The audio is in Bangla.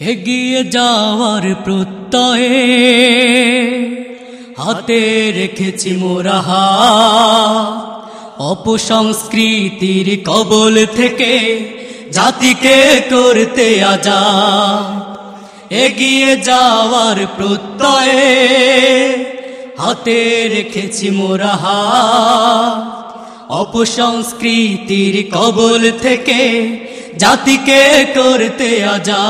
এগিয়ে যাওয়ার প্রত্যয়ে হাতে রেখেছি মোরা। অপসংস্কৃতির কবল থেকে জাতিকে করতে আজা এগিয়ে যাওয়ার প্রত্যয়ে হাতে রেখেছি মোরা। অপসংস্কৃতির কবল থেকে জাতিকে করতে আজা